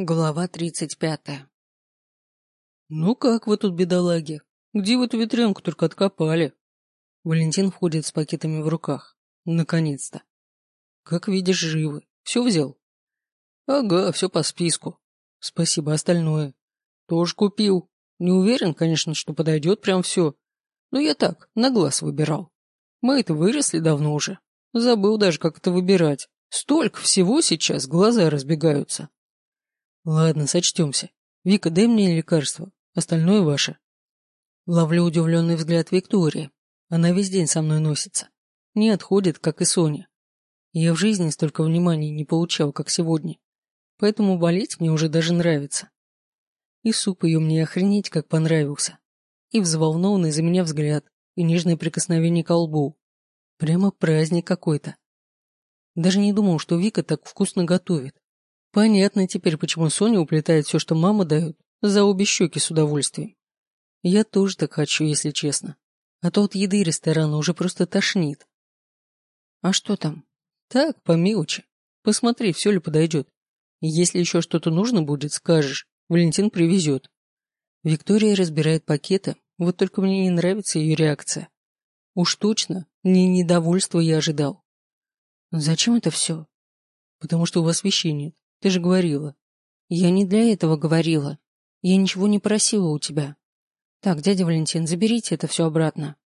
Глава тридцать пятая. «Ну как вы тут, бедолаги? Где вы эту ветрянку только откопали?» Валентин входит с пакетами в руках. Наконец-то. «Как видишь, живы. Все взял?» «Ага, все по списку. Спасибо, остальное. Тоже купил. Не уверен, конечно, что подойдет прям все. Но я так, на глаз выбирал. Мы это выросли давно уже. Забыл даже, как это выбирать. Столько всего сейчас, глаза разбегаются». Ладно, сочтемся. Вика, дай мне лекарство. Остальное ваше. Ловлю удивленный взгляд Виктории. Она весь день со мной носится. Не отходит, как и Соня. Я в жизни столько внимания не получал, как сегодня. Поэтому болеть мне уже даже нравится. И суп ее мне охренеть как понравился. И взволнованный за меня взгляд, и нежное прикосновение к лбу. Прямо праздник какой-то. Даже не думал, что Вика так вкусно готовит. Понятно теперь, почему Соня уплетает все, что мама дает, за обе щеки с удовольствием. Я тоже так хочу, если честно. А то от еды ресторана уже просто тошнит. А что там? Так, по мелочи. Посмотри, все ли подойдет. Если еще что-то нужно будет, скажешь. Валентин привезет. Виктория разбирает пакеты, вот только мне не нравится ее реакция. Уж точно, не недовольство я ожидал. Зачем это все? Потому что у вас вещей нет. Ты же говорила. Я не для этого говорила. Я ничего не просила у тебя. Так, дядя Валентин, заберите это все обратно.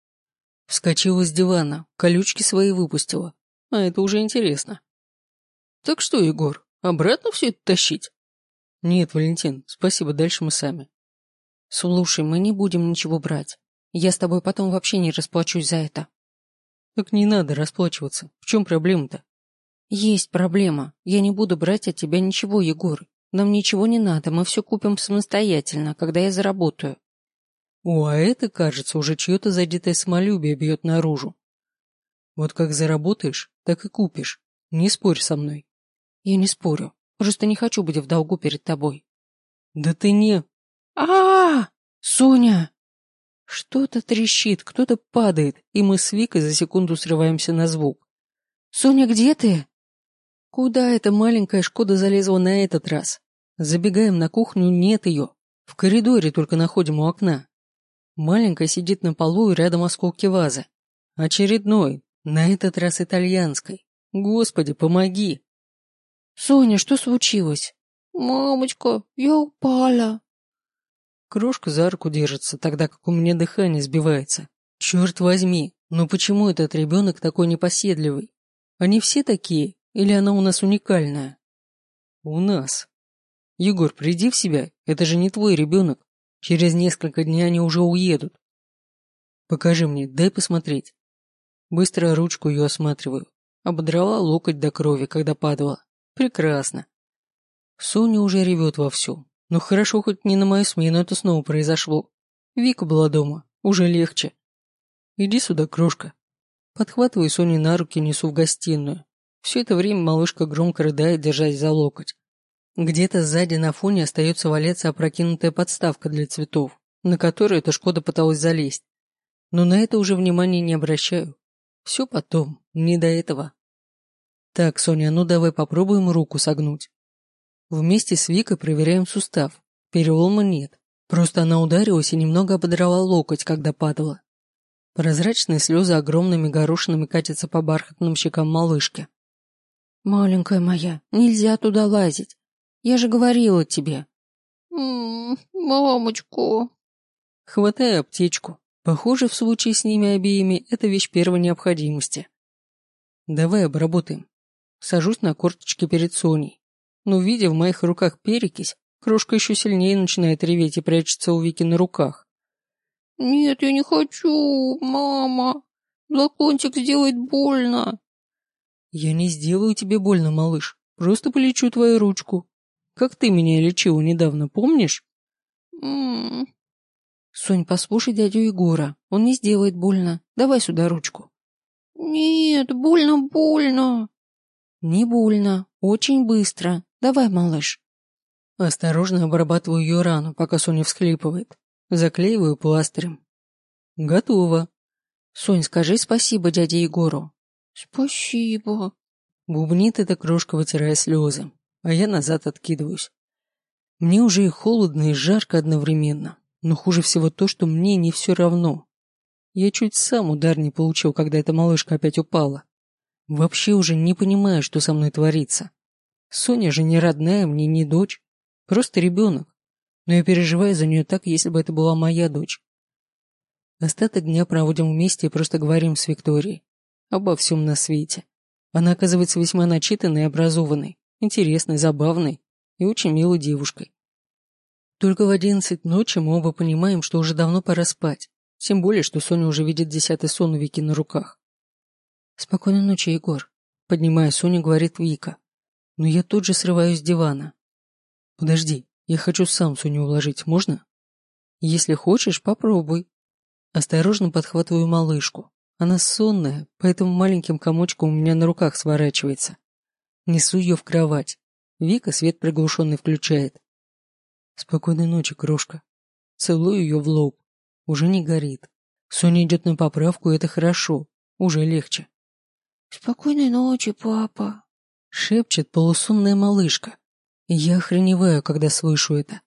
Вскочила с дивана, колючки свои выпустила. А это уже интересно. Так что, Егор, обратно все это тащить? Нет, Валентин, спасибо, дальше мы сами. Слушай, мы не будем ничего брать. Я с тобой потом вообще не расплачусь за это. Так не надо расплачиваться. В чем проблема-то? Есть проблема. Я не буду брать от тебя ничего, Егор. Нам ничего не надо, мы все купим самостоятельно, когда я заработаю. О, а это, кажется, уже чье-то задетое самолюбие бьет наружу. Вот как заработаешь, так и купишь. Не спорь со мной. Я не спорю. Просто не хочу быть в долгу перед тобой. Да ты не... а, -а, -а! Соня! Что-то трещит, кто-то падает, и мы с Викой за секунду срываемся на звук. «Соня, где ты?» Куда эта маленькая Шкода залезла на этот раз? Забегаем на кухню, нет ее. В коридоре только находим у окна. Маленькая сидит на полу и рядом осколки вазы. Очередной, на этот раз итальянской. Господи, помоги. Соня, что случилось? Мамочка, я упала. Крошка за руку держится, тогда как у меня дыхание сбивается. Черт возьми, но почему этот ребенок такой непоседливый? Они все такие, или она у нас уникальная? У нас. Егор, приди в себя, это же не твой ребенок. Через несколько дней они уже уедут. Покажи мне, дай посмотреть. Быстро ручку ее осматриваю. Ободрала локоть до крови, когда падала. Прекрасно. Соня уже ревет вовсю. Ну хорошо, хоть не на мою смену это снова произошло. Вика была дома, уже легче. Иди сюда, крошка. Подхватываю Соню на руки, несу в гостиную. Все это время малышка громко рыдает, держась за локоть. Где-то сзади на фоне остается валяться опрокинутая подставка для цветов, на которую эта Шкода пыталась залезть. Но на это уже внимания не обращаю. Все потом, не до этого. Так, Соня, ну давай попробуем руку согнуть. Вместе с Викой проверяем сустав. Перелома нет. Просто она ударилась и немного ободрала локоть, когда падала. Прозрачные слезы огромными горошинами катятся по бархатным щекам малышки. «Маленькая моя, нельзя туда лазить. Я же говорила тебе». «М -м, «Мамочку». Хватай аптечку. Похоже, в случае с ними обеими это вещь первой необходимости. Давай обработаем. Сажусь на корточки перед Соней. Но, видя в моих руках перекись, крошка еще сильнее начинает реветь и прячется у Вики на руках. «Нет, я не хочу, мама. Лакончик сделает больно». «Я не сделаю тебе больно, малыш. Просто полечу твою ручку. Как ты меня лечила недавно, помнишь?» «М-м-м». «Сонь, послушай дядю Егора. Он не сделает больно. Давай сюда ручку». «Нет, больно, больно». «Не больно. Очень быстро. Давай, малыш». Осторожно обрабатываю ее рану, пока Соня всхлипывает. Заклеиваю пластырем. Готово. Сонь, скажи спасибо дяде Егору. «Спасибо», — бубнит эта крошка, вытирая слезы, а я назад откидываюсь. Мне уже и холодно, и жарко одновременно. Но хуже всего то, что мне не все равно. Я чуть сам удар не получил, когда эта малышка опять упала. Вообще уже не понимаю, что со мной творится. Соня же не родная, мне не дочь. Просто ребенок. Но я переживаю за нее так, если бы это была моя дочь. Остаток дня проводим вместе и просто говорим с Викторией. Обо всем на свете. Она оказывается весьма начитанной и образованной, интересной, забавной и очень милой девушкой. Только в одиннадцать ночи мы оба понимаем, что уже давно пора спать. Тем более, что Соня уже видит десятый сон у Вики на руках. «Спокойной ночи, Егор», — поднимая Соню, говорит Вика. Но я тут же срываюсь с дивана. «Подожди, я хочу сам Соню уложить, можно?» «Если хочешь, попробуй». Осторожно подхватываю малышку. Она сонная, поэтому маленьким комочком у меня на руках сворачивается. Несу ее в кровать. Вика свет приглушенный включает. Спокойной ночи, крошка. Целую ее в лоб. Уже не горит. Соня идет на поправку, и это хорошо. Уже легче. «Спокойной ночи, папа», — шепчет полусонная малышка. Я охреневаю, когда слышу это.